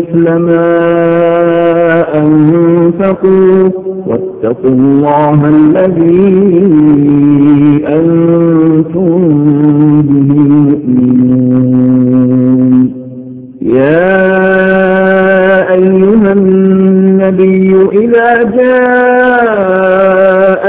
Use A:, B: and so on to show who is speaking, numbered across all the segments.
A: مثل ما أنفقوا واتقوا الله الذي أنتم به مؤمنون. يا أيها النبي إذا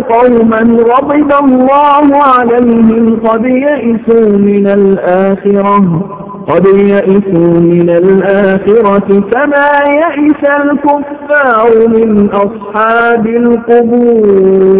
A: قوما غضب الله عليهم قد يئسوا من الآخرة قد يئسوا من الآخرة كما يئس الكفار من أصحاب القبور.